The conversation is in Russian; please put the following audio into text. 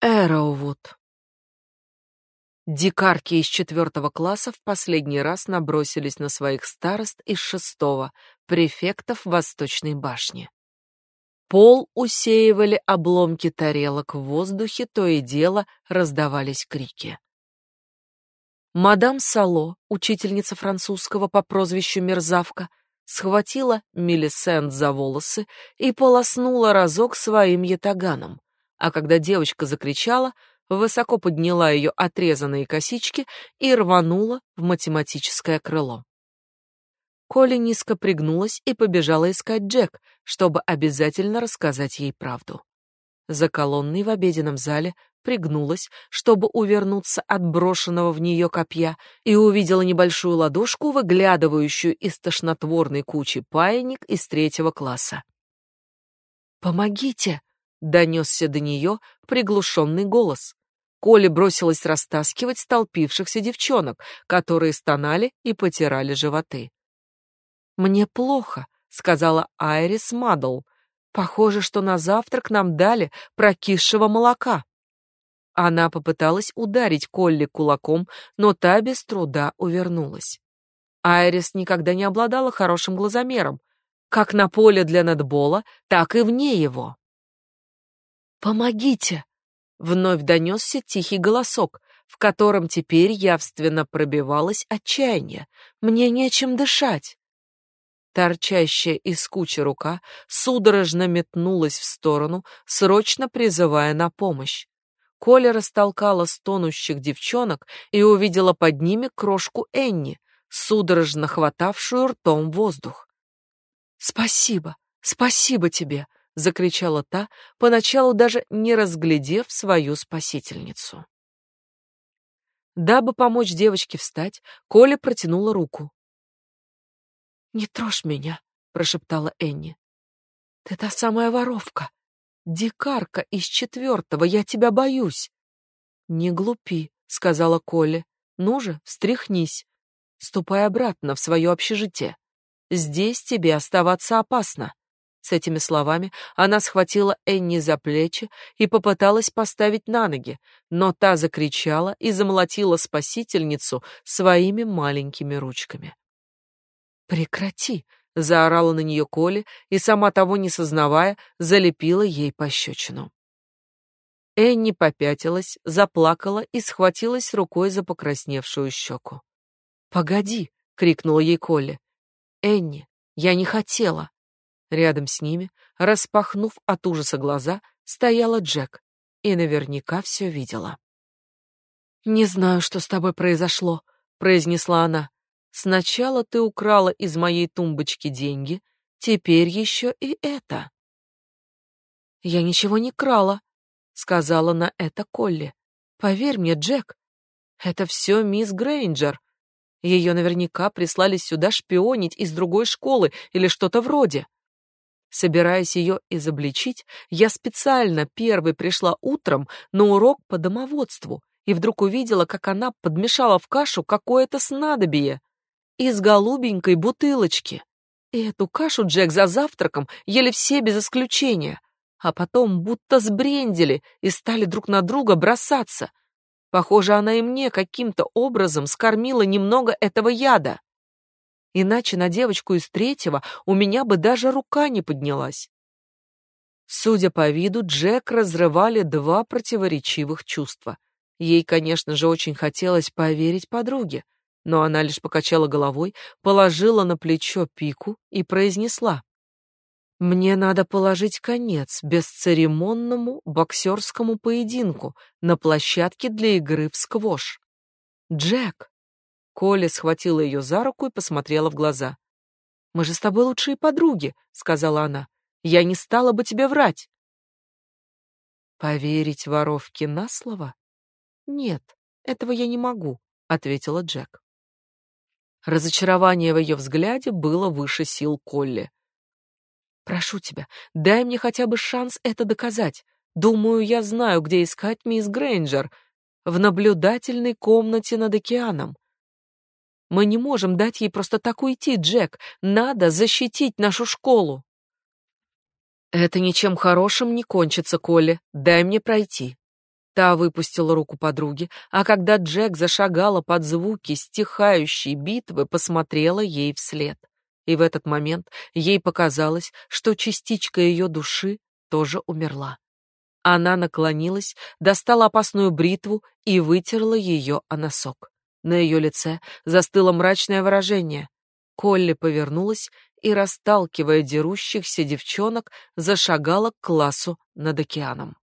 Эроувуд. Дикарки из четвертого класса в последний раз набросились на своих старост из шестого, префектов Восточной башни. Пол усеивали обломки тарелок в воздухе, то и дело раздавались крики. Мадам Сало, учительница французского по прозвищу Мерзавка, схватила Милисент за волосы и полоснула разок своим ятаганом а когда девочка закричала, высоко подняла ее отрезанные косички и рванула в математическое крыло. Коля низко пригнулась и побежала искать Джек, чтобы обязательно рассказать ей правду. За колонной в обеденном зале пригнулась, чтобы увернуться от брошенного в нее копья, и увидела небольшую ладошку, выглядывающую из тошнотворной кучи паек из третьего класса. «Помогите!» Донесся до нее приглушенный голос. Коля бросилась растаскивать столпившихся девчонок, которые стонали и потирали животы. «Мне плохо», — сказала Айрис Мадл. «Похоже, что на завтрак нам дали прокисшего молока». Она попыталась ударить Колли кулаком, но та без труда увернулась. Айрис никогда не обладала хорошим глазомером, как на поле для надбола, так и вне его. «Помогите!» — вновь донесся тихий голосок, в котором теперь явственно пробивалось отчаяние. «Мне нечем дышать!» Торчащая из кучи рука судорожно метнулась в сторону, срочно призывая на помощь. Коля растолкала стонущих девчонок и увидела под ними крошку Энни, судорожно хватавшую ртом воздух. «Спасибо, спасибо тебе!» Закричала та, поначалу даже не разглядев свою спасительницу. Дабы помочь девочке встать, Коля протянула руку. «Не трожь меня», — прошептала Энни. «Ты та самая воровка, дикарка из четвертого, я тебя боюсь». «Не глупи», — сказала Коля. «Ну же, встряхнись. Ступай обратно в свое общежитие. Здесь тебе оставаться опасно». С этими словами она схватила Энни за плечи и попыталась поставить на ноги, но та закричала и замолотила спасительницу своими маленькими ручками. «Прекрати!» — заорала на нее Коля и, сама того не сознавая, залепила ей пощечину. Энни попятилась, заплакала и схватилась рукой за покрасневшую щеку. «Погоди!» — крикнула ей Коля. «Энни, я не хотела!» Рядом с ними, распахнув от ужаса глаза, стояла Джек и наверняка все видела. «Не знаю, что с тобой произошло», — произнесла она. «Сначала ты украла из моей тумбочки деньги, теперь еще и это». «Я ничего не крала», — сказала на это Колли. «Поверь мне, Джек, это все мисс Грейнджер. Ее наверняка прислали сюда шпионить из другой школы или что-то вроде». Собираясь ее изобличить, я специально первой пришла утром на урок по домоводству и вдруг увидела, как она подмешала в кашу какое-то снадобье из голубенькой бутылочки. И эту кашу Джек за завтраком ели все без исключения, а потом будто сбрендили и стали друг на друга бросаться. Похоже, она и мне каким-то образом скормила немного этого яда иначе на девочку из третьего у меня бы даже рука не поднялась. Судя по виду, Джек разрывали два противоречивых чувства. Ей, конечно же, очень хотелось поверить подруге, но она лишь покачала головой, положила на плечо пику и произнесла: мне надо положить конец бесцеремонному боксерскому поединку на площадке для игры в сквош. Джек, Коля схватила ее за руку и посмотрела в глаза. «Мы же с тобой лучшие подруги», — сказала она. «Я не стала бы тебе врать». «Поверить воровке на слово?» «Нет, этого я не могу», — ответила Джек. Разочарование в ее взгляде было выше сил Колли. «Прошу тебя, дай мне хотя бы шанс это доказать. Думаю, я знаю, где искать мисс Грейнджер. В наблюдательной комнате над океаном. Мы не можем дать ей просто так уйти, Джек. Надо защитить нашу школу. Это ничем хорошим не кончится, Коля. Дай мне пройти. Та выпустила руку подруги, а когда Джек зашагала под звуки стихающей битвы, посмотрела ей вслед. И в этот момент ей показалось, что частичка ее души тоже умерла. Она наклонилась, достала опасную бритву и вытерла ее о носок. На ее лице застыло мрачное выражение. Колли повернулась и, расталкивая дерущихся девчонок, зашагала к классу над океаном.